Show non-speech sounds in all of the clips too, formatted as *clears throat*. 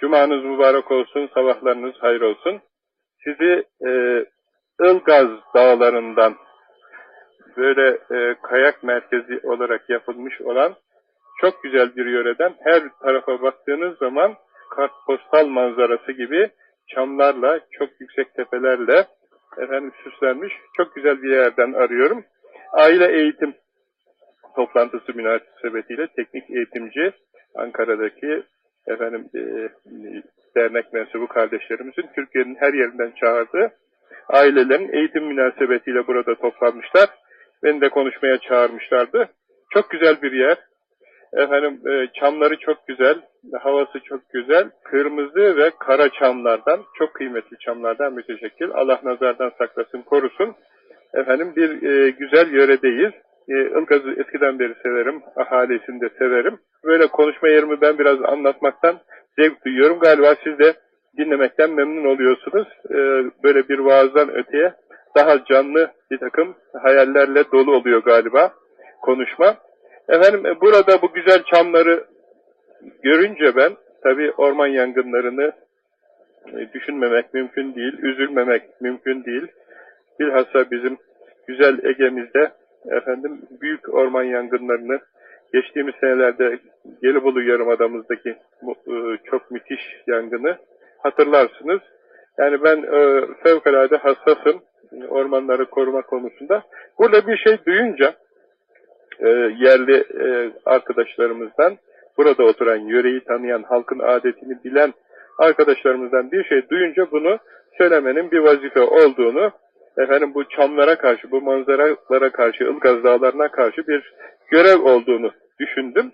Cumanız mübarek olsun, sabahlarınız hayır olsun. Sizi e, Ilgaz dağlarından böyle e, kayak merkezi olarak yapılmış olan çok güzel bir yöreden her tarafa baktığınız zaman kartpostal manzarası gibi çamlarla, çok yüksek tepelerle efendim süslenmiş çok güzel bir yerden arıyorum. Aile eğitim toplantısı münasebetiyle teknik eğitimci Ankara'daki efendim e, dernek mensubu kardeşlerimizin Türkiye'nin her yerinden çağırdığı ailelerin eğitim münasebetiyle burada toplanmışlar. Beni de konuşmaya çağırmışlardı. Çok güzel bir yer. Efendim e, çamları çok güzel, havası çok güzel. Kırmızı ve kara çamlardan, çok kıymetli çamlardan müteşekkil. Allah nazardan saklasın, korusun. Efendim bir e, güzel yöredeyiz. E, Ilgaz'ı eskiden beri severim, ahalisini de severim. Böyle konuşma yerimi ben biraz anlatmaktan zevk duyuyorum. Galiba siz de dinlemekten memnun oluyorsunuz. E, böyle bir vaazdan öteye daha canlı bir takım hayallerle dolu oluyor galiba konuşma. Efendim e, burada bu güzel çamları görünce ben tabi orman yangınlarını e, düşünmemek mümkün değil, üzülmemek mümkün değil. Bilhassa bizim güzel Ege'mizde efendim büyük orman yangınlarını geçtiğimiz senelerde Gelibolu Yarımadamı'zdaki e, çok müthiş yangını hatırlarsınız. Yani ben e, fevkalade hassasım ormanları koruma konusunda. Burada bir şey duyunca e, yerli e, arkadaşlarımızdan, burada oturan, yöreyi tanıyan, halkın adetini bilen arkadaşlarımızdan bir şey duyunca bunu söylemenin bir vazife olduğunu, efendim bu çamlara karşı, bu manzaralara karşı, Ilgaz Dağları'na karşı bir görev olduğunu düşündüm.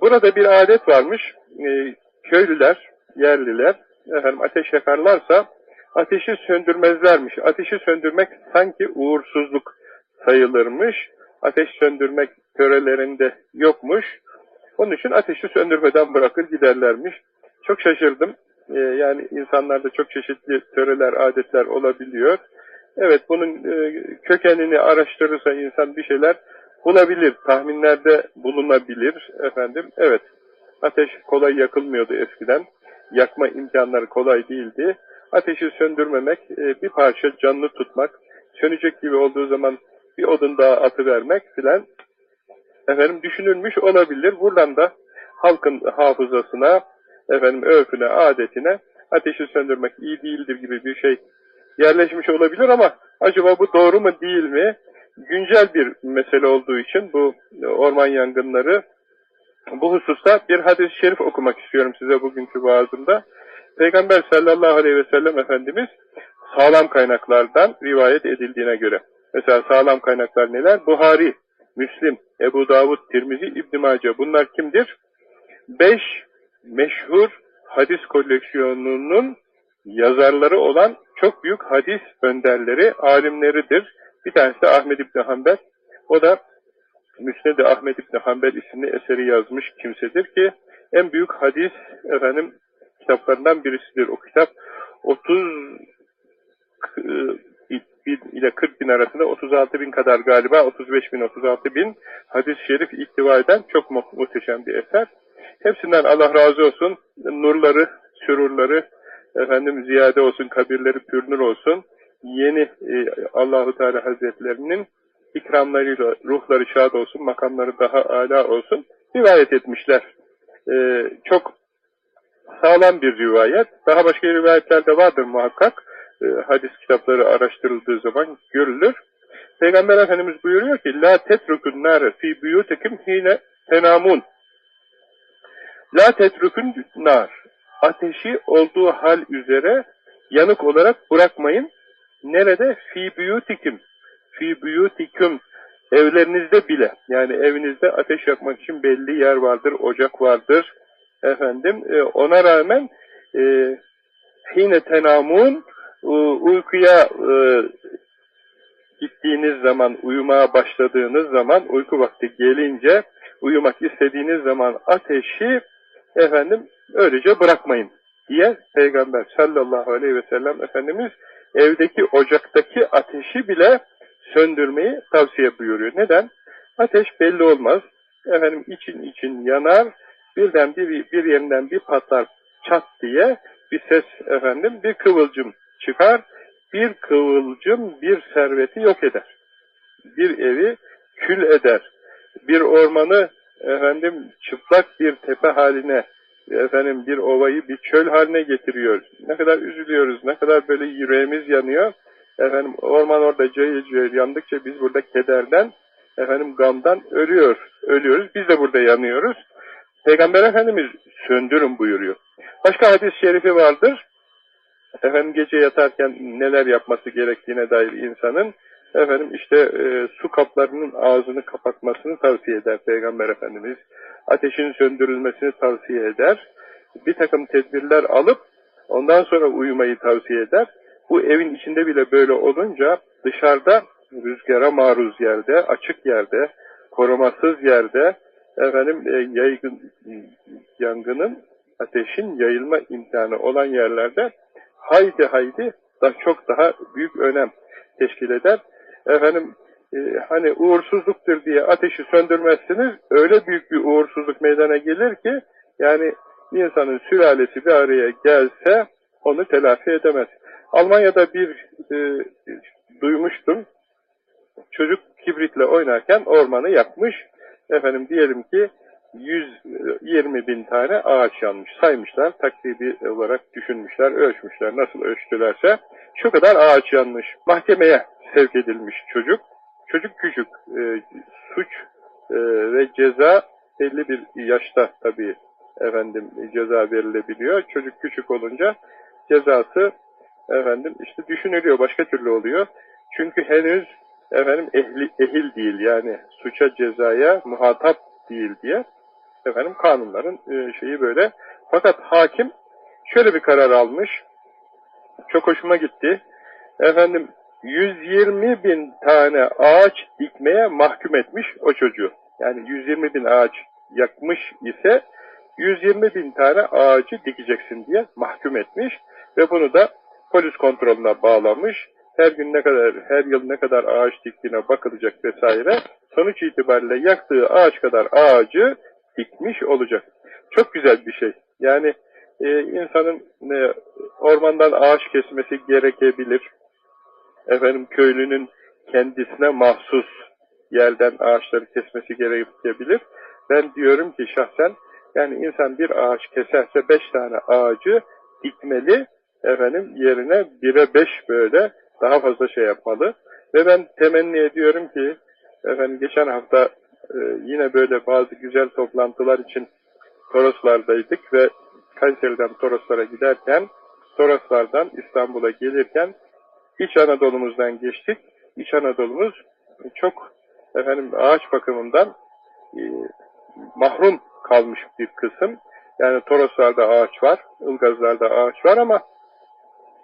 Burada bir adet varmış, e, köylüler, yerliler, efendim ateş yakarlarsa ateşi söndürmezlermiş. Ateşi söndürmek sanki uğursuzluk sayılırmış ateş söndürmek törelerinde yokmuş. Onun için ateşi söndürmeden bırakır giderlermiş. Çok şaşırdım. Ee, yani insanlarda çok çeşitli töreler, adetler olabiliyor. Evet bunun e, kökenini araştırırsa insan bir şeyler bulabilir, tahminlerde bulunabilir efendim. Evet, ateş kolay yakılmıyordu eskiden. Yakma imkanları kolay değildi. Ateşi söndürmemek, e, bir parça canlı tutmak, sönecek gibi olduğu zaman bir odun daha atıvermek filan efendim düşünülmüş olabilir. Buradan da halkın hafızasına, efendim örfüne, adetine ateşi söndürmek iyi değildir gibi bir şey yerleşmiş olabilir ama acaba bu doğru mu değil mi? Güncel bir mesele olduğu için bu orman yangınları bu hususta bir hadis-i şerif okumak istiyorum size bugünkü vaazımda. Peygamber sallallahu aleyhi ve sellem Efendimiz sağlam kaynaklardan rivayet edildiğine göre Mesela sağlam kaynaklar neler? Buhari, Müslim, Ebu Davud, Tirmizi, İbn Mace. Bunlar kimdir? Beş meşhur hadis koleksiyonunun yazarları olan çok büyük hadis önderleri, alimleridir. Bir tanesi de Ahmed İbni Hanbel. O da Müsned-i Ahmed İbni Hanbel isimli eseri yazmış kimsedir ki en büyük hadis efendim kitaplarından birisidir. O kitap 30 bin ile 40 bin arasında 36 bin kadar galiba 35 bin 36 bin hadis-i şerif ihtiva eden çok mu muhteşem bir eser. Hepsinden Allah razı olsun. Nurları, sürurları efendim ziyade olsun, kabirleri pürnür olsun. Yeni e, Allahu Teala Hazretlerinin ikramlarıyla ruhları şad olsun, makamları daha âlâ olsun rivayet etmişler. E, çok sağlam bir rivayet. Daha başka rivayetler de vardır muhakkak e, hadis kitapları araştırıldığı zaman görülür. Peygamber Efendimiz buyuruyor ki La tetrukun nâre fî buyutekim hine tenamun La tetrukun nar Ateşi olduğu hal üzere yanık olarak bırakmayın. Nerede? Fî buyutikim Fî buyutikum Evlerinizde bile, yani evinizde ateş yakmak için belli yer vardır, ocak vardır. Efendim, e, ona rağmen e, hine tenamun uykuya e, gittiğiniz zaman, uyumaya başladığınız zaman, uyku vakti gelince, uyumak istediğiniz zaman ateşi efendim öylece bırakmayın diye Peygamber sallallahu aleyhi ve sellem Efendimiz evdeki ocaktaki ateşi bile söndürmeyi tavsiye buyuruyor. Neden? Ateş belli olmaz. Efendim için için yanar, birden bir, bir yerinden bir patlar çat diye bir ses efendim, bir kıvılcım çıkar. Bir kıvılcım bir serveti yok eder. Bir evi kül eder. Bir ormanı efendim çıplak bir tepe haline efendim bir ovayı bir çöl haline getiriyor. Ne kadar üzülüyoruz, ne kadar böyle yüreğimiz yanıyor. Efendim orman orada cayır cayır yandıkça biz burada kederden, efendim gamdan ölüyor, ölüyoruz. Biz de burada yanıyoruz. Peygamber Efendimiz söndürün buyuruyor. Başka hadis-i şerifi vardır. Efendim gece yatarken neler yapması gerektiğine dair insanın efendim işte e, su kaplarının ağzını kapatmasını tavsiye eder Peygamber Efendimiz. Ateşin söndürülmesini tavsiye eder. Bir takım tedbirler alıp ondan sonra uyumayı tavsiye eder. Bu evin içinde bile böyle olunca dışarıda rüzgara maruz yerde, açık yerde, korumasız yerde efendim e, yaygın yangının ateşin yayılma imkanı olan yerlerde haydi haydi da çok daha büyük önem teşkil eder. Efendim e, hani uğursuzluktur diye ateşi söndürmezsiniz öyle büyük bir uğursuzluk meydana gelir ki yani insanın sülalesi bir araya gelse onu telafi edemez. Almanya'da bir e, duymuştum. Çocuk kibritle oynarken ormanı yakmış. Efendim diyelim ki 120 bin tane ağaç yanmış. Saymışlar, takribi olarak düşünmüşler, ölçmüşler. Nasıl ölçtülerse şu kadar ağaç yanmış. Mahkemeye sevk edilmiş çocuk. Çocuk küçük. E, suç e, ve ceza belli bir yaşta tabii efendim ceza verilebiliyor. Çocuk küçük olunca cezası efendim işte düşünülüyor, başka türlü oluyor. Çünkü henüz efendim ehli, ehil değil yani suça cezaya muhatap değil diye efendim kanunların e, şeyi böyle. Fakat hakim şöyle bir karar almış. Çok hoşuma gitti. Efendim 120 bin tane ağaç dikmeye mahkum etmiş o çocuğu. Yani 120 bin ağaç yakmış ise 120 bin tane ağacı dikeceksin diye mahkum etmiş ve bunu da polis kontrolüne bağlamış. Her gün ne kadar, her yıl ne kadar ağaç diktiğine bakılacak vesaire. Sonuç itibariyle yaktığı ağaç kadar ağacı dikmiş olacak. Çok güzel bir şey. Yani e, insanın e, ormandan ağaç kesmesi gerekebilir. Efendim köylünün kendisine mahsus yerden ağaçları kesmesi gerekebilir. Ben diyorum ki şahsen yani insan bir ağaç keserse beş tane ağacı dikmeli efendim yerine bire beş böyle daha fazla şey yapmalı. Ve ben temenni ediyorum ki efendim geçen hafta e, yine böyle bazı güzel toplantılar için Toroslardaydık ve Kayseri'den Toroslara giderken Toroslardan İstanbul'a gelirken İç Anadolu'muzdan geçtik. İç Anadolu'muz çok efendim ağaç bakımından e, mahrum kalmış bir kısım. Yani Toroslarda ağaç var, Ilgazlar'da ağaç var ama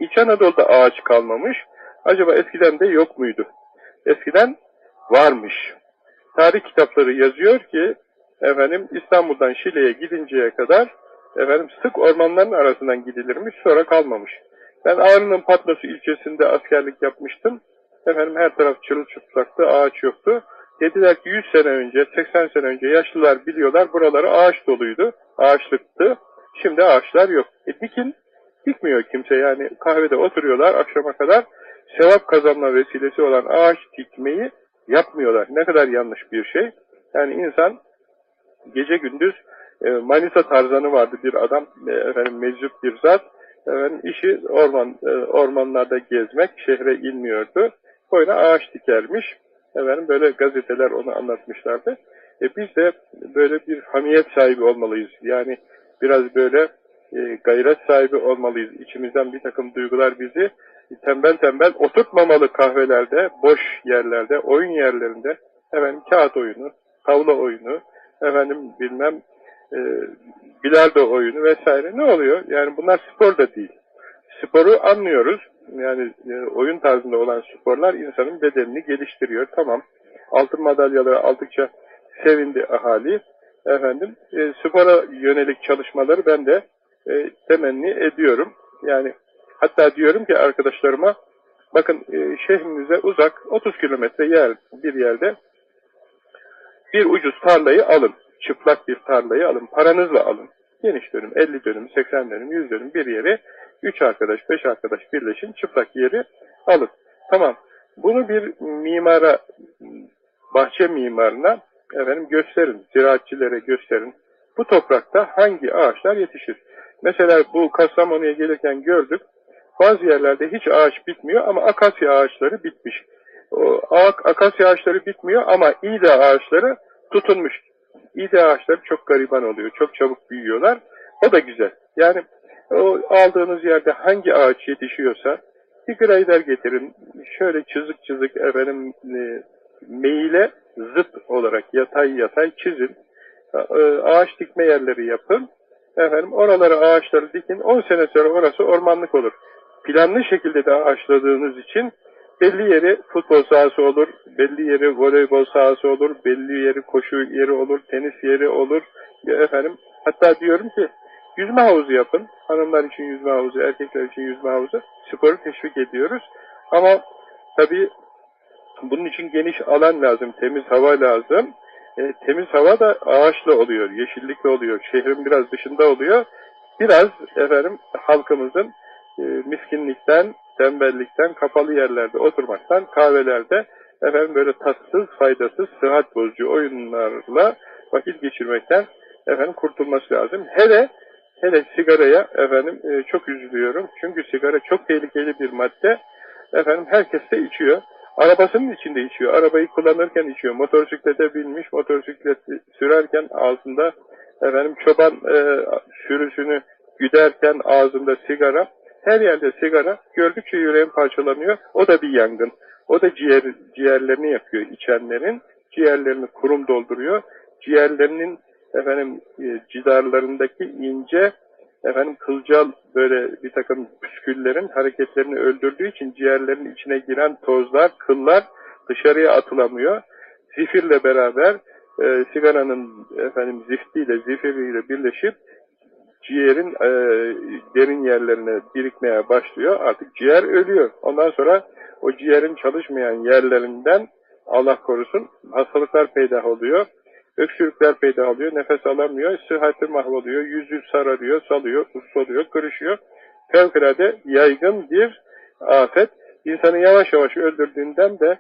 İç Anadolu'da ağaç kalmamış. Acaba eskiden de yok muydu? Eskiden varmış. Tarih kitapları yazıyor ki efendim İstanbul'dan Şile'ye gidinceye kadar efendim sık ormanların arasından gidilirmiş sonra kalmamış. Ben Ağrı'nın Patlosu ilçesinde askerlik yapmıştım. Efendim her taraf çırılçıplaktı, ağaç yoktu. Dediler ki 100 sene önce, 80 sene önce yaşlılar biliyorlar buraları ağaç doluydu, ağaçlıktı. Şimdi ağaçlar yok. E dikin, dikmiyor kimse yani kahvede oturuyorlar akşama kadar sevap kazanma vesilesi olan ağaç dikmeyi yapmıyorlar. Ne kadar yanlış bir şey. Yani insan gece gündüz e, Manisa tarzanı vardı bir adam, e, efendim meczup bir zat. Efendim işi orman e, ormanlarda gezmek, şehre inmiyordu. Boyuna ağaç dikermiş. Efendim böyle gazeteler onu anlatmışlardı. E biz de böyle bir hamiyet sahibi olmalıyız. Yani biraz böyle e, gayret sahibi olmalıyız. İçimizden bir takım duygular bizi tembel tembel oturtmamalı kahvelerde, boş yerlerde, oyun yerlerinde. Efendim kağıt oyunu, tavla oyunu, efendim bilmem e, bilardo oyunu vesaire ne oluyor? Yani bunlar spor da değil. Sporu anlıyoruz. Yani e, oyun tarzında olan sporlar insanın bedenini geliştiriyor. Tamam. Altın madalyaları aldıkça sevindi ahali. Efendim e, spora yönelik çalışmaları ben de e, temenni ediyorum. Yani hatta diyorum ki arkadaşlarıma bakın e, şehrinize uzak 30 kilometre yer bir yerde bir ucuz tarlayı alın. Çıplak bir tarlayı alın. Paranızla alın. Geniş dönüm, 50 dönüm, 80 dönüm, 100 dönüm bir yeri 3 arkadaş, 5 arkadaş birleşin, çıplak yeri alın. Tamam. Bunu bir mimara, bahçe mimarına efendim gösterin, ziraatçilere gösterin. Bu toprakta hangi ağaçlar yetişir? Mesela bu Kastamonu'ya gelirken gördük. Bazı yerlerde hiç ağaç bitmiyor ama akasya ağaçları bitmiş. Akasya ağaçları bitmiyor ama iğde ağaçları tutunmuş. İğde ağaçları çok gariban oluyor. Çok çabuk büyüyorlar. O da güzel. Yani o aldığınız yerde hangi ağaç yetişiyorsa bir grader getirin. Şöyle çizik çizik efendim e, meyile zıt olarak yatay yatay çizin. E, ağaç dikme yerleri yapın. Efendim oralara ağaçları dikin. 10 sene sonra orası ormanlık olur. Planlı şekilde de ağaçladığınız için belli yeri futbol sahası olur, belli yeri voleybol sahası olur, belli yeri koşu yeri olur, tenis yeri olur. Efendim hatta diyorum ki yüzme havuzu yapın. Hanımlar için yüzme havuzu, erkekler için yüzme havuzu. Sporu teşvik ediyoruz. Ama tabii bunun için geniş alan lazım, temiz hava lazım. E, temiz hava da ağaçla oluyor, yeşillikle oluyor, şehrin biraz dışında oluyor. Biraz efendim halkımızın e, miskinlikten, tembellikten, kapalı yerlerde oturmaktan, kahvelerde efendim böyle tatsız, faydasız, sıhhat bozucu oyunlarla vakit geçirmekten efendim kurtulması lazım. Hele hele sigaraya efendim e, çok üzülüyorum. Çünkü sigara çok tehlikeli bir madde. Efendim herkes de içiyor. Arabasının içinde içiyor. Arabayı kullanırken içiyor. Motosiklete binmiş, motosiklet sürerken ağzında efendim çoban e, sürüsünü güderken ağzında sigara. Her yerde sigara. Gördükçe yüreğim parçalanıyor. O da bir yangın. O da ciğer, ciğerlerini yakıyor içenlerin. Ciğerlerini kurum dolduruyor. Ciğerlerinin efendim e, cidarlarındaki ince efendim kılcal böyle bir takım püsküllerin hareketlerini öldürdüğü için ciğerlerin içine giren tozlar, kıllar dışarıya atılamıyor. Zifirle beraber e, sigaranın efendim ziftiyle, zifiriyle birleşip ciğerin e, derin yerlerine birikmeye başlıyor. Artık ciğer ölüyor. Ondan sonra o ciğerin çalışmayan yerlerinden Allah korusun hastalıklar peydah oluyor. Öksürükler peydah oluyor, nefes alamıyor, sıhhati mahvoluyor, yüzü sararıyor, salıyor, usoluyor, kırışıyor. Fevkalade yaygın bir afet. İnsanı yavaş yavaş öldürdüğünden de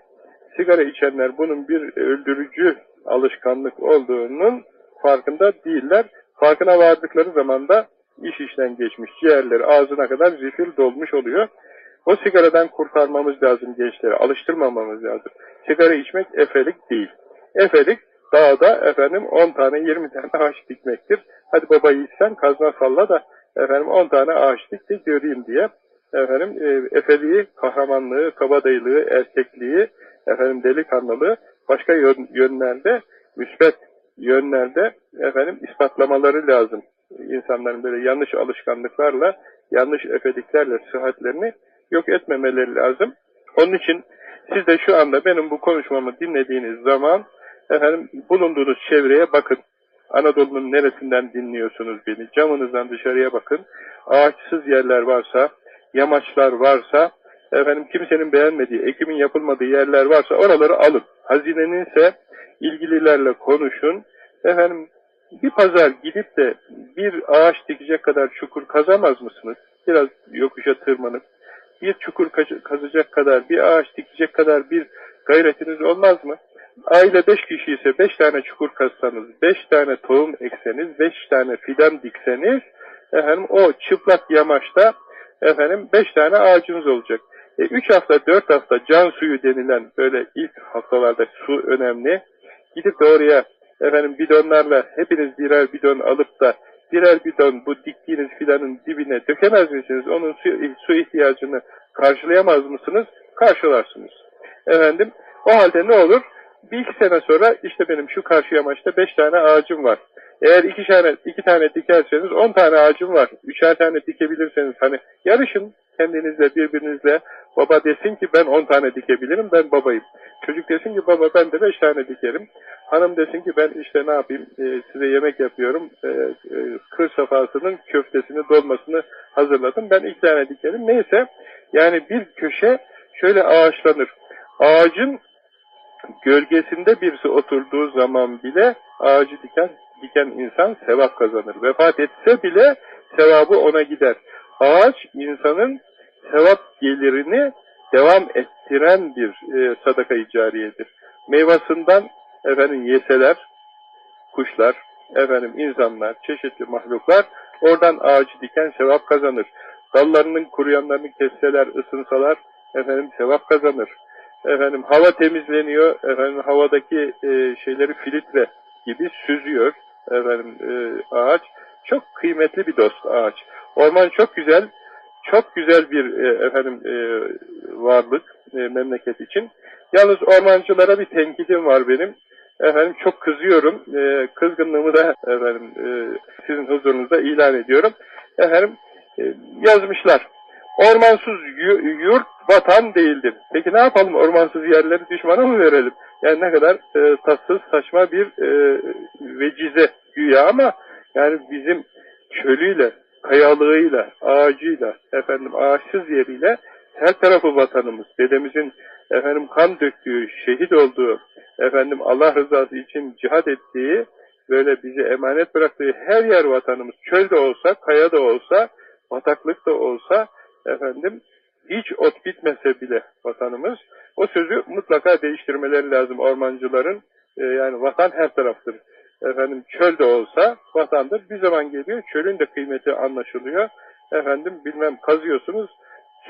sigara içenler bunun bir öldürücü alışkanlık olduğunun farkında değiller. Farkına vardıkları zaman da iş işten geçmiş, ciğerleri ağzına kadar zifir dolmuş oluyor. O sigaradan kurtarmamız lazım gençleri, alıştırmamamız lazım. Sigara içmek efelik değil. Efelik dağda efendim 10 tane 20 tane ağaç dikmektir. Hadi baba yiğitsen kazma salla da efendim 10 tane ağaç dik de göreyim diye efendim e, efeliği, kahramanlığı, kabadayılığı, erkekliği, efendim delikanlılığı başka yön, yönlerde müsbet yönlerde efendim ispatlamaları lazım. İnsanların böyle yanlış alışkanlıklarla, yanlış efeliklerle sıhhatlerini yok etmemeleri lazım. Onun için siz de şu anda benim bu konuşmamı dinlediğiniz zaman efendim bulunduğunuz çevreye bakın. Anadolu'nun neresinden dinliyorsunuz beni? Camınızdan dışarıya bakın. Ağaçsız yerler varsa, yamaçlar varsa, efendim kimsenin beğenmediği, ekimin yapılmadığı yerler varsa oraları alın. Hazinenin ise ilgililerle konuşun. Efendim bir pazar gidip de bir ağaç dikecek kadar çukur kazamaz mısınız? Biraz yokuşa tırmanıp bir çukur kazacak kadar, bir ağaç dikecek kadar bir gayretiniz olmaz mı? Aile beş kişi ise beş tane çukur kazsanız, beş tane tohum ekseniz, beş tane fidan dikseniz, efendim o çıplak yamaçta efendim beş tane ağacınız olacak. E, üç hafta, dört hafta can suyu denilen böyle ilk haftalarda su önemli. Gidip de oraya efendim bidonlarla hepiniz birer bidon alıp da birer bidon bu diktiğiniz fidanın dibine dökemez misiniz? Onun su, su ihtiyacını karşılayamaz mısınız? Karşılarsınız. Efendim o halde ne olur? Bir iki sene sonra işte benim şu karşı yamaçta beş tane ağacım var. Eğer iki tane, iki tane dikerseniz on tane ağacım var. Üçer tane dikebilirseniz hani yarışın kendinizle birbirinizle baba desin ki ben on tane dikebilirim ben babayım. Çocuk desin ki baba ben de beş tane dikerim. Hanım desin ki ben işte ne yapayım e, size yemek yapıyorum. E, e, kır safhasının köftesini dolmasını hazırladım. Ben iki tane dikerim. Neyse yani bir köşe şöyle ağaçlanır. Ağacın gölgesinde birisi oturduğu zaman bile ağacı diken diken insan sevap kazanır. Vefat etse bile sevabı ona gider. Ağaç insanın sevap gelirini devam ettiren bir e, sadaka-i cariyedir. Meyvasından efendim yeseler, kuşlar, efendim insanlar, çeşitli mahluklar oradan ağacı diken sevap kazanır. Dallarının kuruyanlarını kesseler, ısınsalar efendim sevap kazanır. Efendim hava temizleniyor, efendim havadaki e, şeyleri filtre gibi süzüyor efendim e, ağaç. Çok kıymetli bir dost ağaç. Orman çok güzel, çok güzel bir e, efendim e, varlık e, memleket için. Yalnız ormancılara bir tenkidim var benim. Efendim çok kızıyorum. E, kızgınlığımı da efendim e, sizin huzurunuzda ilan ediyorum. Efendim e, yazmışlar. Ormansız yurt vatan değildir. Peki ne yapalım ormansız yerleri düşmana mı verelim? Yani ne kadar e, tatsız saçma bir e, vecize güya ama yani bizim çölüyle, kayalığıyla, ağacıyla, efendim ağaçsız yeriyle her tarafı vatanımız. Dedemizin efendim kan döktüğü, şehit olduğu, efendim Allah rızası için cihad ettiği, böyle bizi emanet bıraktığı her yer vatanımız. Çöl de olsa, kaya da olsa, bataklık da olsa, efendim hiç ot bitmese bile vatanımız. O sözü mutlaka değiştirmeleri lazım ormancıların. E, yani vatan her taraftır. Efendim çöl de olsa vatandır. Bir zaman geliyor çölün de kıymeti anlaşılıyor. Efendim bilmem kazıyorsunuz,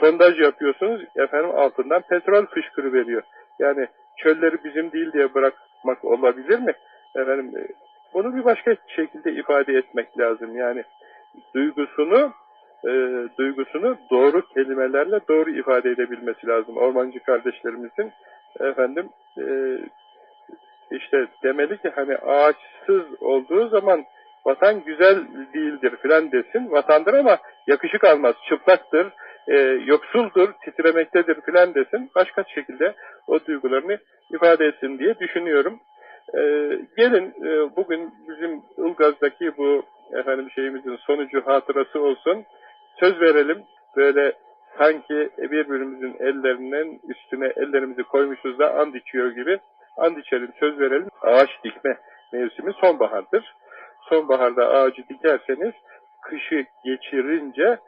sondaj yapıyorsunuz. Efendim altından petrol fışkırı veriyor. Yani çölleri bizim değil diye bırakmak olabilir mi? Efendim e, bunu bir başka şekilde ifade etmek lazım. Yani duygusunu e, duygusunu doğru kelimelerle doğru ifade edebilmesi lazım. Ormancı kardeşlerimizin efendim e, işte demeli ki hani ağaçsız olduğu zaman vatan güzel değildir filan desin. Vatandır ama yakışık almaz, çıplaktır, e, yoksuldur, titremektedir filan desin. Başka şekilde o duygularını ifade etsin diye düşünüyorum. E, gelin e, bugün bizim Ilgaz'daki bu efendim şeyimizin sonucu hatırası olsun söz verelim böyle sanki birbirimizin ellerinin üstüne ellerimizi koymuşuz da and içiyor gibi and içelim, söz verelim. Ağaç dikme mevsimi sonbahardır. Sonbaharda ağacı dikerseniz kışı geçirince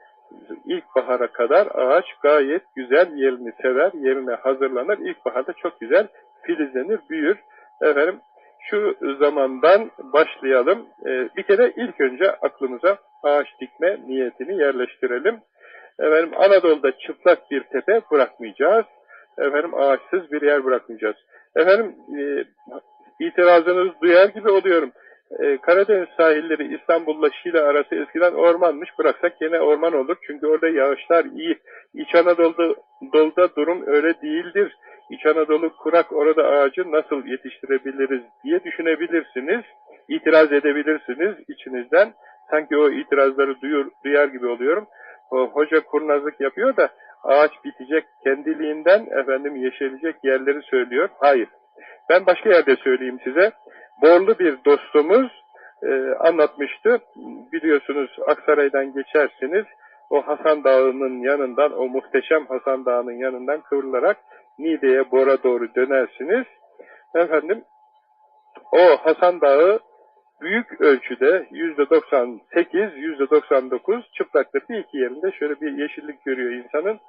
ilkbahara kadar ağaç gayet güzel yerini sever, yerine hazırlanır. İlkbaharda çok güzel filizlenir, büyür. Efendim şu zamandan başlayalım. Ee, bir kere ilk önce aklımıza ağaç dikme niyetini yerleştirelim. Efendim Anadolu'da çıplak bir tepe bırakmayacağız. Efendim ağaçsız bir yer bırakmayacağız. Efendim e, itirazınızı duyar gibi oluyorum. E, Karadeniz sahilleri İstanbul'la Şile arası eskiden ormanmış. Bıraksak yine orman olur. Çünkü orada yağışlar iyi. İç Anadolu'da durum öyle değildir. İç Anadolu kurak orada ağacı nasıl yetiştirebiliriz diye düşünebilirsiniz. İtiraz edebilirsiniz içinizden. Sanki o itirazları duyur, duyar gibi oluyorum. O hoca kurnazlık yapıyor da ağaç bitecek kendiliğinden efendim yeşerecek yerleri söylüyor. Hayır. Ben başka yerde söyleyeyim size. Borlu bir dostumuz e, anlatmıştı. Biliyorsunuz Aksaray'dan geçersiniz. O Hasan Dağı'nın yanından, o muhteşem Hasan Dağı'nın yanından kıvrılarak Niğde'ye, Bora doğru dönersiniz. Efendim, o Hasan Dağı büyük ölçüde yüzde 98, yüzde 99 çıplaktır. Bir iki yerinde şöyle bir yeşillik görüyor insanın.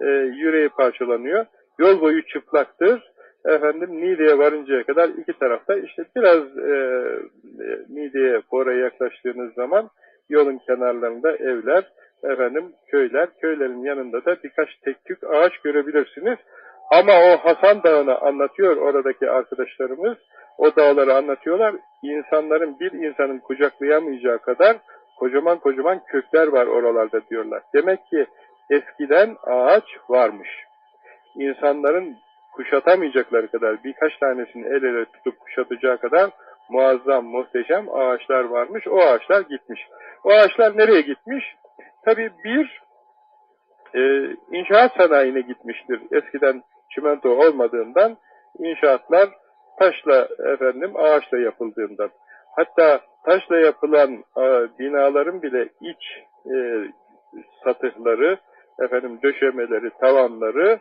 E, yüreği parçalanıyor. Yol boyu çıplaktır. Efendim Niğde'ye varıncaya kadar iki tarafta işte biraz e, e Niğde'ye Bora'ya yaklaştığınız zaman yolun kenarlarında evler, efendim köyler, köylerin yanında da birkaç tek tük ağaç görebilirsiniz. Ama o Hasan Dağı'nı anlatıyor oradaki arkadaşlarımız. O dağları anlatıyorlar. İnsanların bir insanın kucaklayamayacağı kadar kocaman kocaman kökler var oralarda diyorlar. Demek ki eskiden ağaç varmış. İnsanların kuşatamayacakları kadar birkaç tanesini el ele tutup kuşatacağı kadar muazzam, muhteşem ağaçlar varmış. O ağaçlar gitmiş. O ağaçlar nereye gitmiş? Tabii bir e, inşaat sanayine gitmiştir. Eskiden çimento olmadığından inşaatlar taşla efendim ağaçla yapıldığından. Hatta taşla yapılan e, binaların bile iç e, satıhları, efendim döşemeleri, tavanları,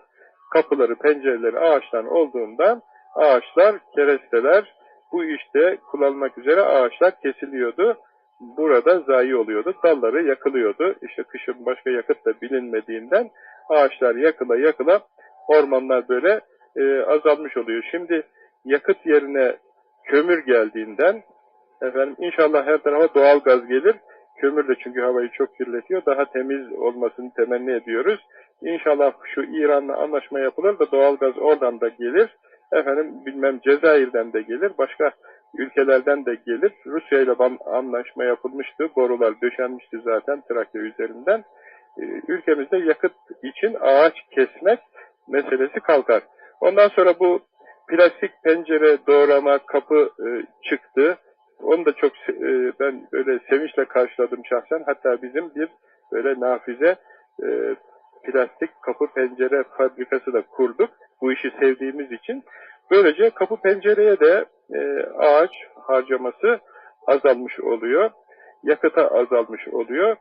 kapıları, pencereleri ağaçtan olduğundan ağaçlar, keresteler, bu işte kullanılmak üzere ağaçlar kesiliyordu. Burada zayi oluyordu. Dalları yakılıyordu. İşte kışın başka yakıt da bilinmediğinden ağaçlar yakıla yakıla ormanlar böyle e, azalmış oluyor. Şimdi yakıt yerine kömür geldiğinden efendim inşallah her tarafa doğal gaz gelir. Kömür de çünkü havayı çok kirletiyor. Daha temiz olmasını temenni ediyoruz. İnşallah şu İran'la anlaşma yapılır da doğal gaz oradan da gelir. Efendim bilmem Cezayir'den de gelir. Başka ülkelerden de gelir. Rusya ile anlaşma yapılmıştı. Borular döşenmişti zaten Trakya üzerinden. Ee, ülkemizde yakıt için ağaç kesmek meselesi kalkar. Ondan sonra bu plastik pencere doğrama kapı e, çıktı. Onu da çok e, ben böyle sevinçle karşıladım şahsen. Hatta bizim bir böyle nafize e, plastik kapı pencere fabrikası da kurduk. Bu işi sevdiğimiz için. Böylece kapı pencereye de e, ağaç harcaması azalmış oluyor. Yakıta azalmış oluyor.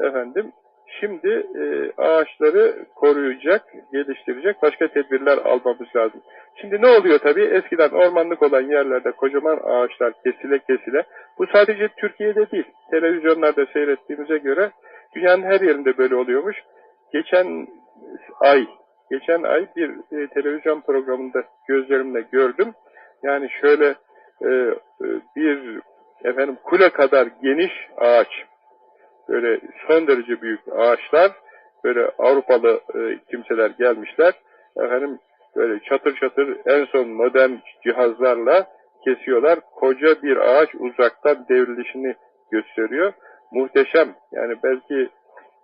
Efendim Şimdi e, ağaçları koruyacak, geliştirecek başka tedbirler almamız lazım. Şimdi ne oluyor tabii? Eskiden ormanlık olan yerlerde kocaman ağaçlar kesile kesile. Bu sadece Türkiye'de değil. Televizyonlarda seyrettiğimize göre dünyanın her yerinde böyle oluyormuş. Geçen ay, geçen ay bir e, televizyon programında gözlerimle gördüm. Yani şöyle e, e bir efendim kule kadar geniş ağaç böyle son derece büyük ağaçlar, böyle Avrupalı e, kimseler gelmişler. Efendim böyle çatır çatır en son modern cihazlarla kesiyorlar. Koca bir ağaç uzaktan devrilişini gösteriyor. Muhteşem. Yani belki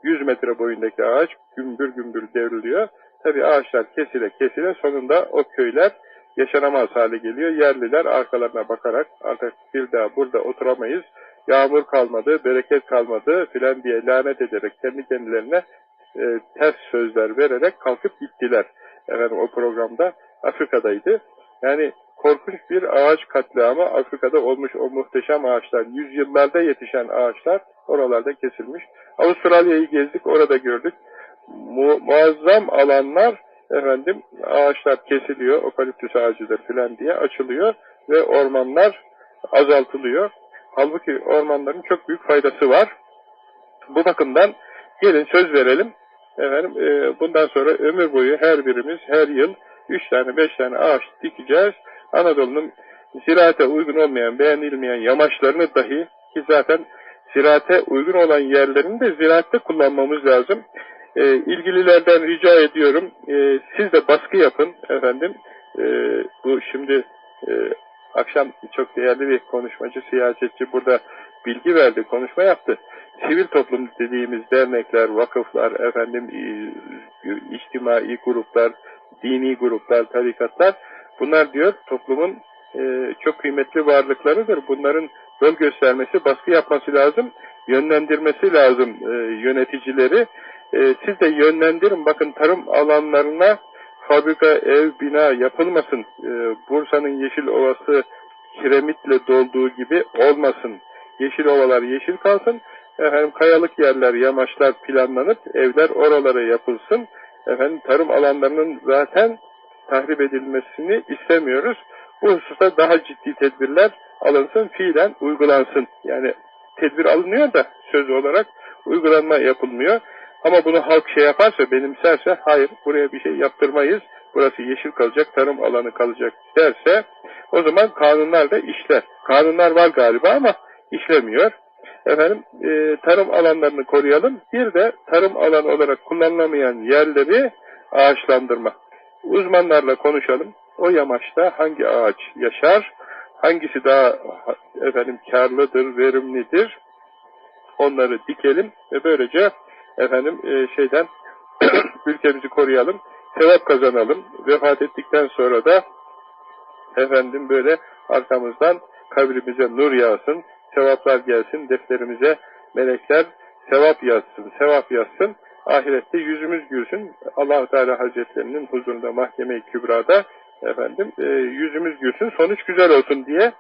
100 metre boyundaki ağaç gümbür gümbür devriliyor. Tabi ağaçlar kesile kesile sonunda o köyler yaşanamaz hale geliyor. Yerliler arkalarına bakarak artık bir daha burada oturamayız, yağmur kalmadı, bereket kalmadı filan diye lanet ederek kendi kendilerine e, ters sözler vererek kalkıp gittiler. Efendim o programda Afrika'daydı. Yani korkunç bir ağaç katliamı Afrika'da olmuş o muhteşem ağaçlar, yüzyıllarda yetişen ağaçlar oralarda kesilmiş. Avustralya'yı gezdik, orada gördük. Mu muazzam alanlar efendim ağaçlar kesiliyor, okaliptüs ağacıdır filan diye açılıyor ve ormanlar azaltılıyor. Halbuki ormanların çok büyük faydası var. Bu bakımdan gelin söz verelim. Efendim, e, bundan sonra ömür boyu her birimiz her yıl 3 tane 5 tane ağaç dikeceğiz. Anadolu'nun ziraate uygun olmayan, beğenilmeyen yamaçlarını dahi ki zaten ziraate uygun olan yerlerini de ziraatte kullanmamız lazım. E, ilgililerden rica ediyorum, e, siz de baskı yapın efendim. E, bu şimdi e, Akşam çok değerli bir konuşmacı, siyasetçi burada bilgi verdi, konuşma yaptı. Sivil toplum dediğimiz dernekler, vakıflar, efendim içtimai gruplar, dini gruplar, tarikatlar bunlar diyor toplumun e, çok kıymetli varlıklarıdır. Bunların yol göstermesi, baskı yapması lazım, yönlendirmesi lazım e, yöneticileri. E, siz de yönlendirin. Bakın tarım alanlarına fabrika, ev, bina yapılmasın. E, Bursa'nın yeşil ovası kiremitle dolduğu gibi olmasın. Yeşil ovalar yeşil kalsın. Efendim kayalık yerler, yamaçlar planlanıp evler oralara yapılsın. Efendim tarım alanlarının zaten tahrip edilmesini istemiyoruz. Bu hususta daha ciddi tedbirler alınsın, fiilen uygulansın. Yani tedbir alınıyor da söz olarak uygulanma yapılmıyor. Ama bunu halk şey yaparsa, benimserse, hayır buraya bir şey yaptırmayız, burası yeşil kalacak, tarım alanı kalacak derse, o zaman kanunlar da işler. Kanunlar var galiba ama işlemiyor. Efendim, e, tarım alanlarını koruyalım. Bir de tarım alanı olarak kullanılamayan yerleri ağaçlandırma. Uzmanlarla konuşalım. O yamaçta hangi ağaç yaşar, hangisi daha efendim karlıdır, verimlidir, onları dikelim ve böylece efendim e, şeyden *clears throat* ülkemizi koruyalım, sevap kazanalım. Vefat ettikten sonra da efendim böyle arkamızdan kabrimize nur yağsın, sevaplar gelsin, defterimize melekler sevap yazsın, sevap yazsın. Ahirette yüzümüz gülsün. allah Teala Hazretlerinin huzurunda mahkeme-i kübrada efendim e, yüzümüz gülsün, sonuç güzel olsun diye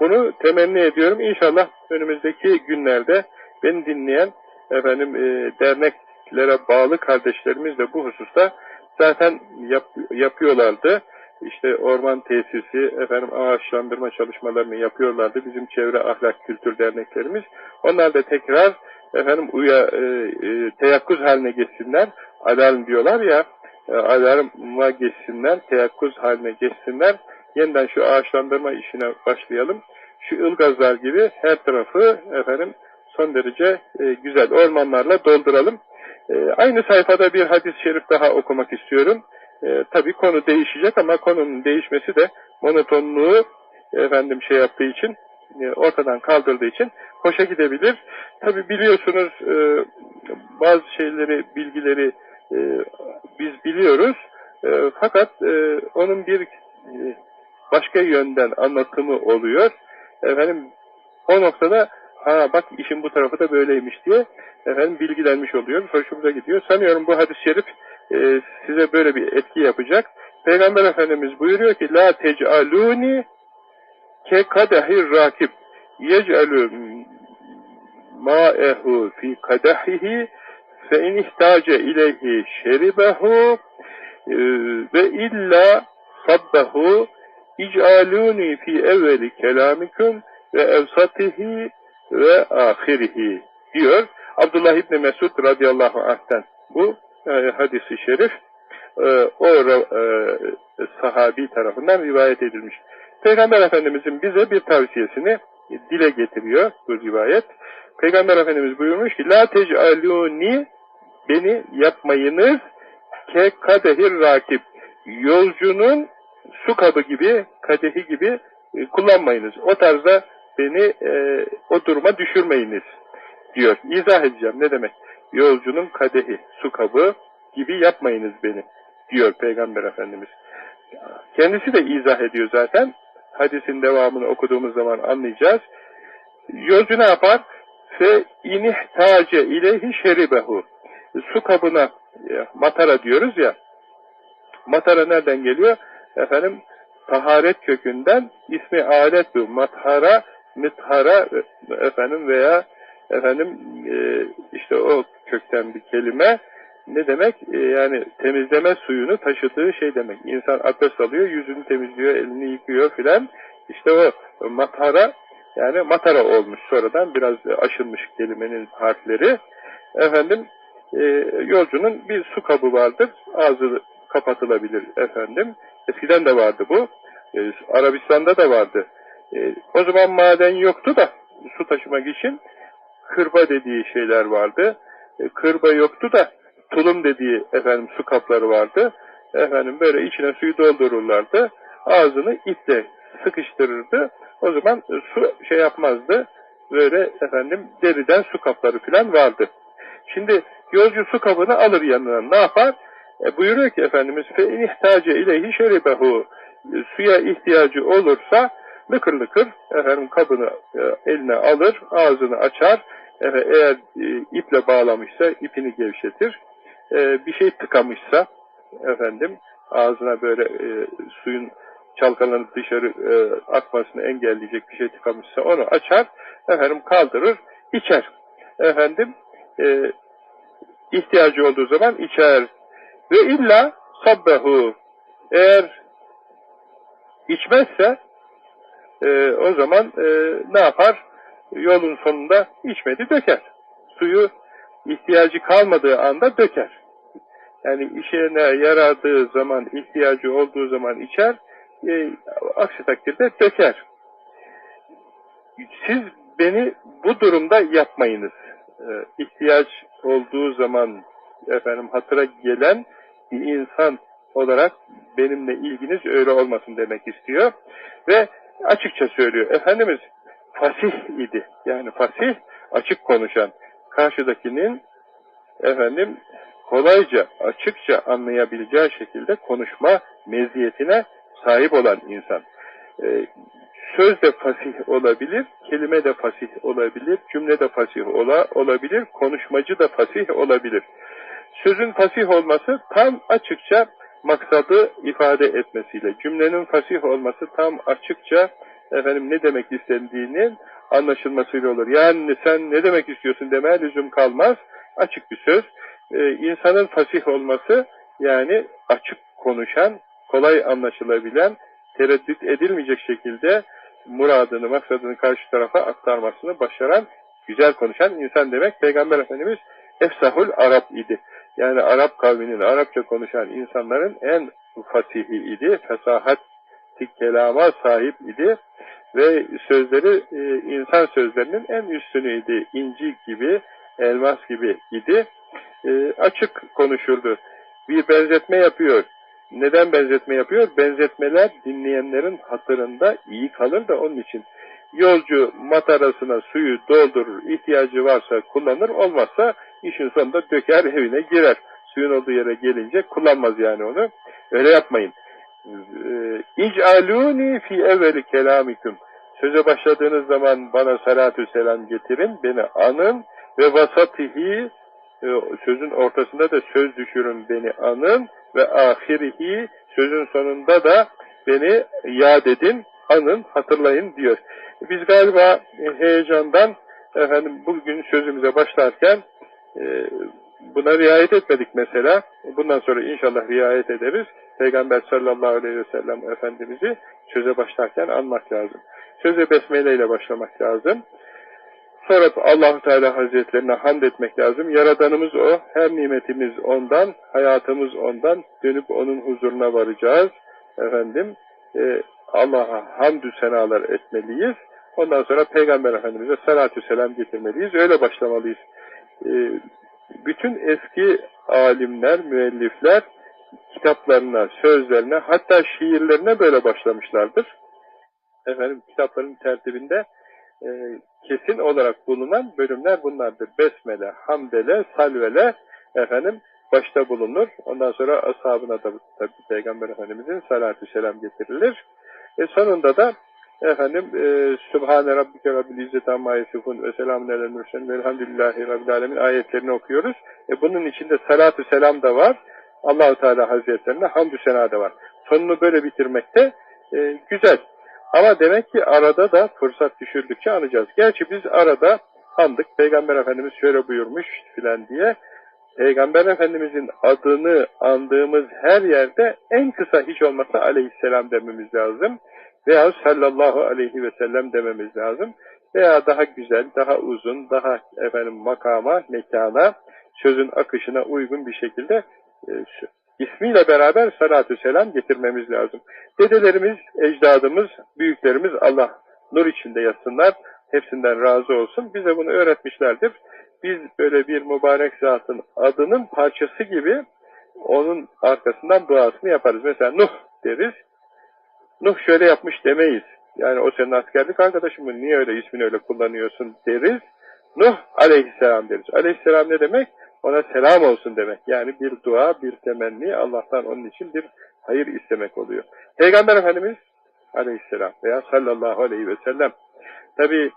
bunu temenni ediyorum. İnşallah önümüzdeki günlerde beni dinleyen efendim e, derneklere bağlı kardeşlerimiz de bu hususta zaten yap, yapıyorlardı. işte orman tesisi, efendim ağaçlandırma çalışmalarını yapıyorlardı. Bizim çevre ahlak kültür derneklerimiz. Onlar da tekrar efendim uya, e, e, teyakkuz haline geçsinler. Alarm diyorlar ya, e, alarma geçsinler, teyakkuz haline geçsinler. Yeniden şu ağaçlandırma işine başlayalım. Şu ılgazlar gibi her tarafı efendim son derece e, güzel ormanlarla dolduralım. E, aynı sayfada bir hadis-i şerif daha okumak istiyorum. E, tabii konu değişecek ama konunun değişmesi de monotonluğu efendim şey yaptığı için e, ortadan kaldırdığı için hoşa gidebilir. Tabii biliyorsunuz e, bazı şeyleri, bilgileri e, biz biliyoruz. E, fakat e, onun bir e, başka yönden anlatımı oluyor. Efendim o noktada ha bak işin bu tarafı da böyleymiş diye efendim bilgilenmiş oluyor. Hoşumuza gidiyor. Sanıyorum bu hadis-i şerif e, size böyle bir etki yapacak. Peygamber Efendimiz buyuruyor ki La tec'aluni ke kadehir rakib yec'alü ma'ehu fi kadehihi fe in ihtace ileyhi şeribehu e, ve illa sabbehu ic'aluni fi evveli kelamikum ve evsatihi ve ahirihi diyor. Abdullah İbni Mesud radıyallahu anh'ten bu e, hadisi şerif e, o e, sahabi tarafından rivayet edilmiş. Peygamber Efendimizin bize bir tavsiyesini dile getiriyor bu rivayet. Peygamber Efendimiz buyurmuş ki La tec'aluni beni yapmayınız ke kadehir rakip yolcunun su kabı gibi, kadehi gibi kullanmayınız. O tarzda beni e, o duruma düşürmeyiniz diyor. İzah edeceğim ne demek? Yolcunun kadehi, su kabı gibi yapmayınız beni diyor Peygamber Efendimiz. Kendisi de izah ediyor zaten. Hadisin devamını okuduğumuz zaman anlayacağız. Yolcu ne yapar? Fe inihtace ileyhi şeribehu. Su kabına e, matara diyoruz ya. Matara nereden geliyor? Efendim taharet kökünden ismi alet bu. Mathara, mithara efendim veya efendim e, işte o kökten bir kelime ne demek? E, yani temizleme suyunu taşıdığı şey demek. İnsan abdest alıyor, yüzünü temizliyor, elini yıkıyor filan. İşte o matara yani matara olmuş sonradan biraz aşınmış kelimenin harfleri. Efendim e, yolcunun bir su kabı vardır. Ağzı kapatılabilir efendim. Eskiden de vardı bu. E, Arabistan'da da vardı. E, o zaman maden yoktu da su taşımak için kırba dediği şeyler vardı. E, kırba yoktu da tulum dediği efendim su kapları vardı. Efendim böyle içine suyu doldururlardı. Ağzını iple sıkıştırırdı. O zaman su şey yapmazdı. Böyle efendim deriden su kapları falan vardı. Şimdi yolcu su kabını alır yanına ne yapar? E, buyuruyor ki Efendimiz fe ihtace ileyhi şeribehu suya ihtiyacı olursa lıkır lıkır efendim kabını e, eline alır, ağzını açar. Efe, eğer e, iple bağlamışsa ipini gevşetir. E, bir şey tıkamışsa efendim ağzına böyle e, suyun çalkalanıp dışarı e, akmasını engelleyecek bir şey tıkamışsa onu açar, efendim kaldırır, içer. Efendim e, ihtiyacı olduğu zaman içer. Ve illa sabbehu eğer içmezse e, o zaman e, ne yapar? Yolun sonunda içmedi döker. Suyu ihtiyacı kalmadığı anda döker. Yani işine yaradığı zaman, ihtiyacı olduğu zaman içer, e, aksi takdirde döker. Siz beni bu durumda yapmayınız. E, ihtiyaç olduğu zaman efendim hatıra gelen bir insan olarak benimle ilginiz öyle olmasın demek istiyor. Ve açıkça söylüyor. Efendimiz fasih idi. Yani fasih açık konuşan karşıdakinin efendim kolayca, açıkça anlayabileceği şekilde konuşma meziyetine sahip olan insan. Ee, söz de fasih olabilir, kelime de fasih olabilir, cümle de fasih ola, olabilir, konuşmacı da fasih olabilir. Sözün fasih olması tam açıkça maksadı ifade etmesiyle, cümlenin fasih olması tam açıkça efendim ne demek istendiğinin anlaşılmasıyla olur. Yani sen ne demek istiyorsun demeye lüzum kalmaz. Açık bir söz. Ee, insanın fasih olması yani açık konuşan, kolay anlaşılabilen, tereddüt edilmeyecek şekilde muradını, maksadını karşı tarafa aktarmasını başaran, güzel konuşan insan demek. Peygamber Efendimiz Efsahul Arap idi. Yani Arap kavminin, Arapça konuşan insanların en fasihi idi. Fesahat kelama sahip idi. Ve sözleri e, insan sözlerinin en üstünüydü. İnci gibi, elmas gibi idi. E, açık konuşurdu. Bir benzetme yapıyor. Neden benzetme yapıyor? Benzetmeler dinleyenlerin hatırında iyi kalır da onun için. Yolcu matarasına suyu doldurur, ihtiyacı varsa kullanır, olmazsa işin sonunda döker evine girer. Suyun olduğu yere gelince kullanmaz yani onu. Öyle yapmayın. Ee, İc'alûni fi evveli kelâmiküm. Söze başladığınız zaman bana salatü selam getirin, beni anın ve vasatihi e, sözün ortasında da söz düşürün, beni anın ve ahirihi sözün sonunda da beni yad edin, anın, hatırlayın diyor. Biz galiba heyecandan efendim bugün sözümüze başlarken buna riayet etmedik mesela. Bundan sonra inşallah riayet ederiz. Peygamber sallallahu aleyhi ve sellem Efendimiz'i söze başlarken anmak lazım. Söze besmele ile başlamak lazım. Sonra allah Teala Hazretlerine hamd etmek lazım. Yaradanımız O, her nimetimiz O'ndan, hayatımız O'ndan, dönüp O'nun huzuruna varacağız. Efendim, e, Allah'a hamdü senalar etmeliyiz. Ondan sonra Peygamber Efendimiz'e salatü selam getirmeliyiz. Öyle başlamalıyız. E, bütün eski alimler, müellifler kitaplarına, sözlerine, hatta şiirlerine böyle başlamışlardır. Efendim, kitapların tertibinde e, kesin olarak bulunan bölümler bunlardır. Besmele, hamdele, salvele efendim başta bulunur. Ondan sonra ashabına da tabi Peygamber Efendimizin salatü selam getirilir. E sonunda da efendim e, Sübhane Rabbike Rabbil İzzet Amma Yesifun ve Selamun Aleyhi Mürselin Velhamdülillahi Rabbil Alemin ayetlerini okuyoruz. E bunun içinde salatü selam da var. Allahu Teala Hazretlerine hamdü sena da var. Sonunu böyle bitirmekte e, güzel. Ama demek ki arada da fırsat düşürdükçe anacağız. Gerçi biz arada andık. Peygamber Efendimiz şöyle buyurmuş filan diye. Peygamber Efendimizin adını andığımız her yerde en kısa hiç olmazsa aleyhisselam dememiz lazım. Veya sallallahu aleyhi ve sellem dememiz lazım. Veya daha güzel, daha uzun, daha efendim makama, mekana, sözün akışına uygun bir şekilde e, ismiyle beraber salatü selam getirmemiz lazım. Dedelerimiz, ecdadımız, büyüklerimiz Allah nur içinde yatsınlar, hepsinden razı olsun. Bize bunu öğretmişlerdir. Biz böyle bir mübarek zatın adının parçası gibi onun arkasından duasını yaparız. Mesela Nuh deriz. Nuh şöyle yapmış demeyiz. Yani o senin askerlik arkadaşın mı? Niye öyle ismini öyle kullanıyorsun deriz. Nuh aleyhisselam deriz. Aleyhisselam ne demek? ona selam olsun demek. Yani bir dua, bir temenni Allah'tan onun için bir hayır istemek oluyor. Peygamber Efendimiz aleyhisselam veya sallallahu aleyhi ve sellem. Tabi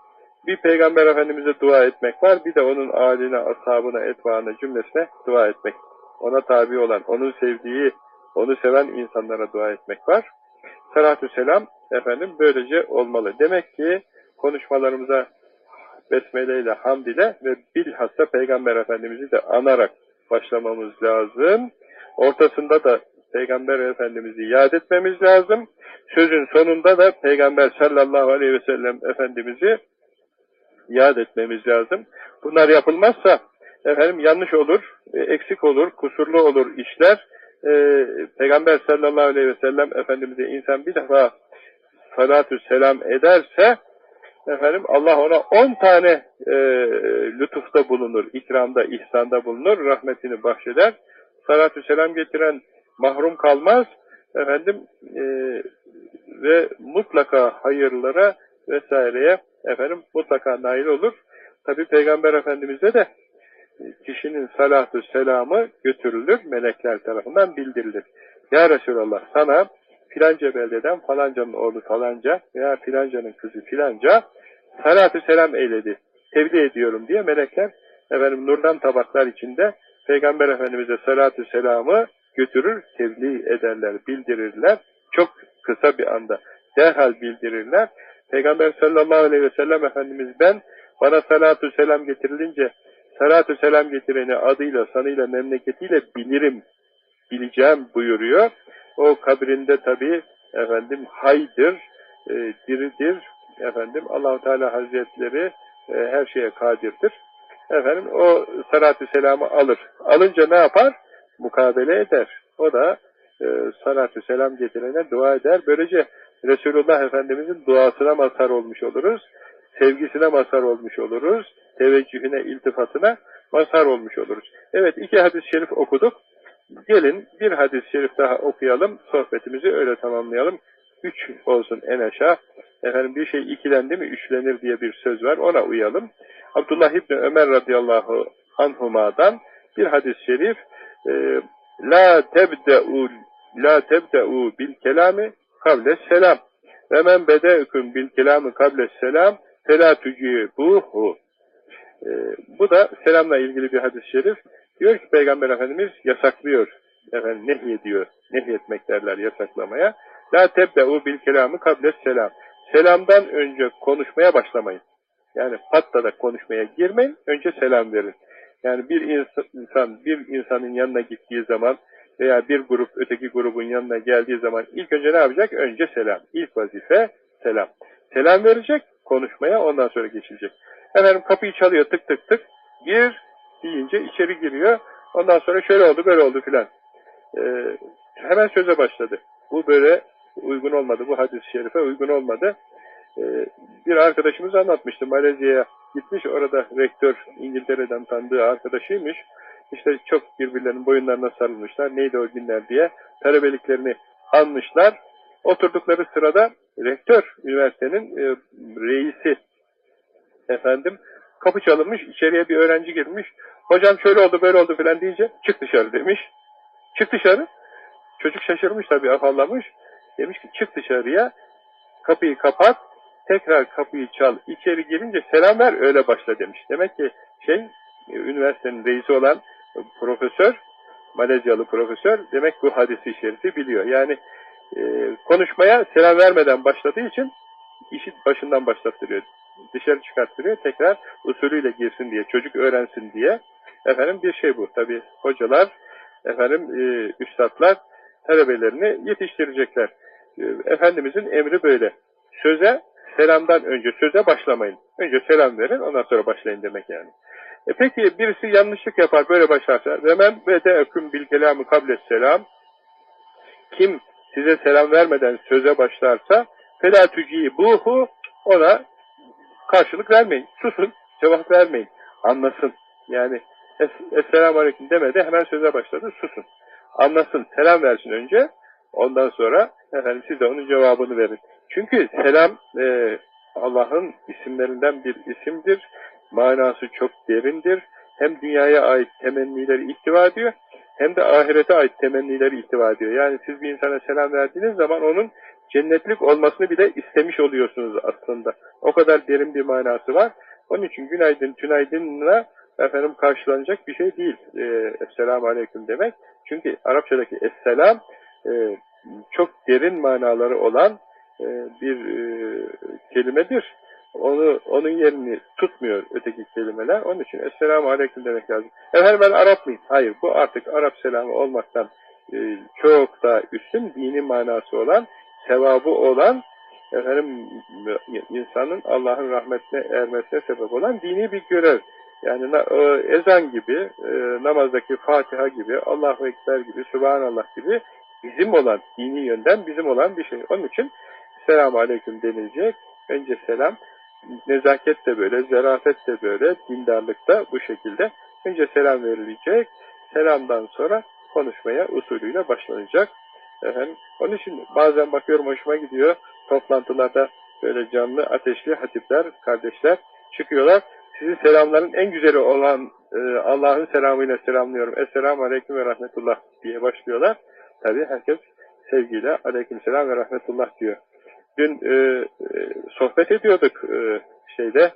bir Peygamber Efendimiz'e dua etmek var, bir de onun âline, ashabına, etvaına, cümlesine dua etmek. Ona tabi olan, onun sevdiği, onu seven insanlara dua etmek var. Salatü selam efendim böylece olmalı. Demek ki konuşmalarımıza besmele ile, hamd ile ve bilhassa Peygamber Efendimiz'i de anarak başlamamız lazım. Ortasında da Peygamber Efendimiz'i yad etmemiz lazım. Sözün sonunda da Peygamber sallallahu aleyhi ve sellem Efendimiz'i yad etmemiz lazım. Bunlar yapılmazsa efendim yanlış olur, e, eksik olur, kusurlu olur işler. Ee, Peygamber sallallahu aleyhi ve sellem Efendimiz'e insan bir defa salatü selam ederse efendim Allah ona on tane e, lütufta bulunur, ikramda, ihsanda bulunur, rahmetini bahşeder. Salatü selam getiren mahrum kalmaz. Efendim e, ve mutlaka hayırlara vesaireye efendim mutlaka nail olur. Tabi Peygamber Efendimiz'e de kişinin salatü selamı götürülür, melekler tarafından bildirilir. Ya Resulallah sana filanca beldeden falancanın oğlu falanca veya filancanın kızı filanca salatü selam eyledi, tebliğ ediyorum diye melekler efendim nurdan tabaklar içinde Peygamber Efendimiz'e salatü selamı götürür, tebliğ ederler, bildirirler. Çok kısa bir anda derhal bildirirler. Peygamber sallallahu aleyhi ve sellem Efendimiz ben bana salatü selam getirilince salatü selam getireni adıyla, sanıyla, memleketiyle bilirim, bileceğim buyuruyor. O kabrinde tabi efendim haydır, e, diridir. Efendim Allahu Teala Hazretleri e, her şeye kadirdir. Efendim o salatü selamı alır. Alınca ne yapar? Mukabele eder. O da e, salatü selam getirene dua eder. Böylece Resulullah Efendimizin duasına mazhar olmuş oluruz. Sevgisine mazhar olmuş oluruz. Teveccühüne, iltifatına mazhar olmuş oluruz. Evet iki hadis-i şerif okuduk. Gelin bir hadis-i şerif daha okuyalım. Sohbetimizi öyle tamamlayalım. Üç olsun en aşağı. Efendim bir şey ikilendi mi üçlenir diye bir söz var. Ona uyalım. Abdullah İbni Ömer radıyallahu anhuma'dan bir hadis-i şerif e, La tebde'u La tebde'u bil kelami kable selam ve men bede'üküm bil kelami kable selam felâ tücîbuhu e, bu da selamla ilgili bir hadis-i şerif. Diyor ki Peygamber Efendimiz yasaklıyor. Efendim nehyediyor. Nehyetmek derler yasaklamaya. La tebde'u bil kelamı kables selam. Selamdan önce konuşmaya başlamayın. Yani patta da konuşmaya girmeyin. Önce selam verin. Yani bir insan bir insanın yanına gittiği zaman veya bir grup öteki grubun yanına geldiği zaman ilk önce ne yapacak? Önce selam. İlk vazife selam. Selam verecek, konuşmaya ondan sonra geçilecek. Efendim kapıyı çalıyor tık tık tık. Gir deyince içeri giriyor. Ondan sonra şöyle oldu böyle oldu filan. Ee, hemen söze başladı. Bu böyle uygun olmadı. Bu hadis-i şerife uygun olmadı. Ee, bir arkadaşımız anlatmıştı. Malezya'ya gitmiş. Orada rektör İngiltere'den tanıdığı arkadaşıymış. İşte çok birbirlerinin boyunlarına sarılmışlar. Neydi o günler diye. Talebeliklerini almışlar. Oturdukları sırada rektör üniversitenin e, reisi efendim kapı çalınmış. içeriye bir öğrenci girmiş. Hocam şöyle oldu böyle oldu filan deyince çık dışarı demiş. Çık dışarı. Çocuk şaşırmış tabii afallamış. Demiş ki çık dışarıya kapıyı kapat tekrar kapıyı çal içeri girince selam ver öyle başla demiş. Demek ki şey üniversitenin reisi olan profesör Malezyalı profesör demek bu hadisi şerifi biliyor. Yani e, konuşmaya selam vermeden başladığı için işi başından başlattırıyor. Dışarı çıkarttırıyor. Tekrar usulüyle girsin diye, çocuk öğrensin diye. Efendim bir şey bu. Tabi hocalar, efendim e, üstadlar talebelerini yetiştirecekler. E, Efendimizin emri böyle. Söze, selamdan önce söze başlamayın. Önce selam verin, ondan sonra başlayın demek yani. E peki birisi yanlışlık yapar, böyle başlarsa, ve men bede'eküm bil kelamı kables selam, kim size selam vermeden söze başlarsa, felâ buhu ona karşılık vermeyin. Susun, cevap vermeyin. Anlasın. Yani es Esselamu Aleyküm demedi, hemen söze başladı, susun. Anlasın, selam versin önce, ondan sonra efendim siz de onun cevabını verin. Çünkü selam e, Allah'ın isimlerinden bir isimdir. Manası çok derindir. Hem dünyaya ait temennileri ihtiva ediyor, hem de ahirete ait temennileri ihtiva ediyor. Yani siz bir insana selam verdiğiniz zaman onun cennetlik olmasını bile istemiş oluyorsunuz aslında. O kadar derin bir manası var. Onun için günaydın, tünaydınla efendim karşılanacak bir şey değil. Ee, Esselamu Aleyküm demek. Çünkü Arapçadaki Esselam e, çok derin manaları olan e, bir e, kelimedir. Onu, onun yerini tutmuyor öteki kelimeler. Onun için Esselamu Aleyküm demek lazım. Efendim ben Arap mıyım? Hayır. Bu artık Arap selamı olmaktan e, çok daha üstün dini manası olan sevabı olan efendim insanın Allah'ın rahmetine ermesine sebep olan dini bir görev. Yani ezan gibi, e, namazdaki Fatiha gibi, Allahu Ekber gibi, Subhanallah gibi bizim olan, dini yönden bizim olan bir şey. Onun için Selamun Aleyküm denilecek. Önce selam. Nezaket de böyle, zerafet de böyle, dindarlık da bu şekilde. Önce selam verilecek. Selamdan sonra konuşmaya usulüyle başlanacak. Efendim, onun için bazen bakıyorum hoşuma gidiyor. Toplantılarda böyle canlı ateşli hatipler, kardeşler çıkıyorlar. Sizin selamların en güzeli olan e, Allah'ın selamıyla selamlıyorum. Esselamu Aleyküm ve Rahmetullah diye başlıyorlar. Tabi herkes sevgiyle Aleyküm Selam ve Rahmetullah diyor. Dün e, e, sohbet ediyorduk e, şeyde.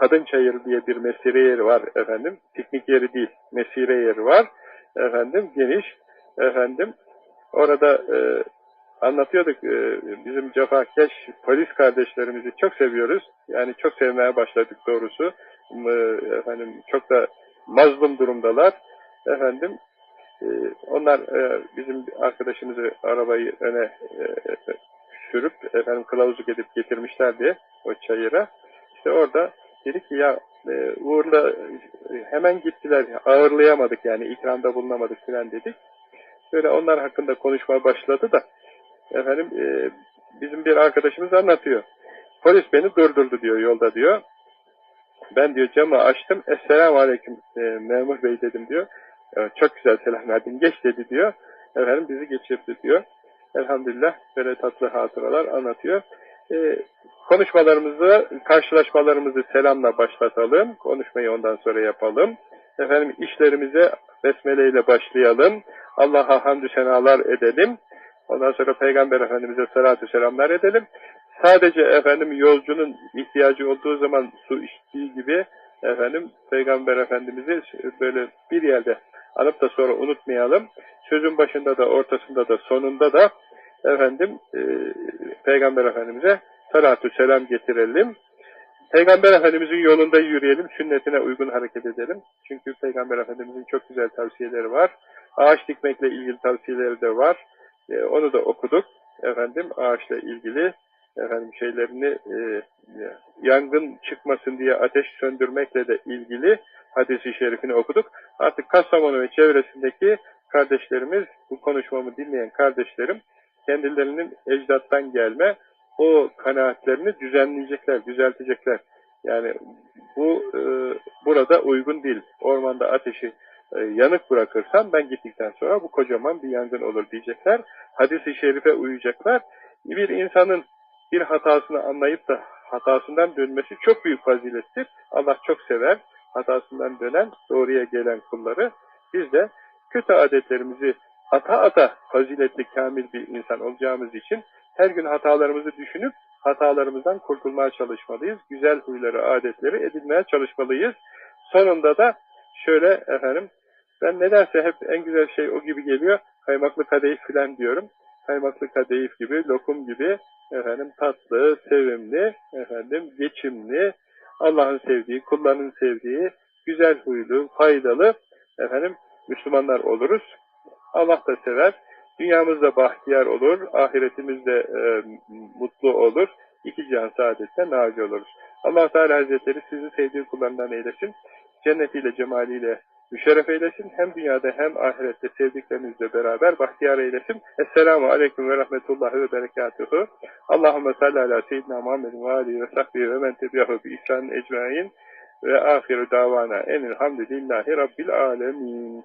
Kadın Çayırı diye bir mesire yeri var efendim. Piknik yeri değil, mesire yeri var. Efendim geniş. Efendim Orada e, anlatıyorduk e, bizim cefakeş polis kardeşlerimizi çok seviyoruz. Yani çok sevmeye başladık doğrusu. E, efendim çok da mazlum durumdalar. Efendim e, onlar e, bizim arkadaşımızı arabayı öne e, sürüp efendim kılavuzluk edip getirmişlerdi o çayıra. İşte orada dedik ki ya e, Uğur'la e, hemen gittiler ağırlayamadık yani ikramda bulunamadık filan dedik. Böyle onlar hakkında konuşma başladı da efendim e, bizim bir arkadaşımız anlatıyor. Polis beni durdurdu diyor yolda diyor. Ben diyor camı açtım. Esselamu Aleyküm e, memur bey dedim diyor. E, çok güzel selam verdim. Geç dedi diyor. Efendim bizi geçirdi diyor. Elhamdülillah böyle tatlı hatıralar anlatıyor. E, konuşmalarımızı, karşılaşmalarımızı selamla başlatalım. Konuşmayı ondan sonra yapalım. Efendim işlerimize besmele ile başlayalım. Allah'a hamdü senalar edelim. Ondan sonra Peygamber Efendimiz'e salatü selamlar edelim. Sadece efendim yolcunun ihtiyacı olduğu zaman su içtiği gibi efendim Peygamber Efendimiz'i böyle bir yerde alıp da sonra unutmayalım. Sözün başında da ortasında da sonunda da efendim e, Peygamber Efendimiz'e salatü selam getirelim. Peygamber Efendimiz'in yolunda yürüyelim, sünnetine uygun hareket edelim. Çünkü Peygamber Efendimiz'in çok güzel tavsiyeleri var. Ağaç dikmekle ilgili tavsiyeleri de var. E, onu da okuduk. Efendim ağaçla ilgili efendim şeylerini e, yangın çıkmasın diye ateş söndürmekle de ilgili hadisi şerifini okuduk. Artık Kastamonu ve çevresindeki kardeşlerimiz, bu konuşmamı dinleyen kardeşlerim kendilerinin ecdattan gelme o kanaatlerini düzenleyecekler, düzeltecekler. Yani bu e, burada uygun değil. Ormanda ateşi e, yanık bırakırsam ben gittikten sonra bu kocaman bir yangın olur diyecekler. Hadis-i şerife uyacaklar. Bir insanın bir hatasını anlayıp da hatasından dönmesi çok büyük fazilettir. Allah çok sever hatasından dönen, doğruya gelen kulları. Biz de kötü adetlerimizi ata ata faziletli, kamil bir insan olacağımız için her gün hatalarımızı düşünüp hatalarımızdan kurtulmaya çalışmalıyız. Güzel huyları, adetleri edinmeye çalışmalıyız. Sonunda da şöyle efendim, ben nedense hep en güzel şey o gibi geliyor, kaymaklı kadayıf filan diyorum. Kaymaklı kadayıf gibi, lokum gibi, efendim tatlı, sevimli, efendim geçimli, Allah'ın sevdiği, kullarının sevdiği, güzel huylu, faydalı, efendim Müslümanlar oluruz. Allah da sever. Dünyamız da bahtiyar olur, ahiretimiz de e, mutlu olur. İki cihan saadette naci oluruz. allah Teala Hazretleri sizi sevdiği kullarından eylesin. Cennetiyle, cemaliyle müşerref eylesin. Hem dünyada hem ahirette sevdiklerinizle beraber bahtiyar eylesin. Esselamu Aleyküm ve Rahmetullahi ve Berekatuhu. Allahümme salli ala seyyidina Muhammedin ve alihi ve sahbihi ve men tebiyahu bi ihsan ecmain ve ahiru davana enilhamdülillahi rabbil alemin.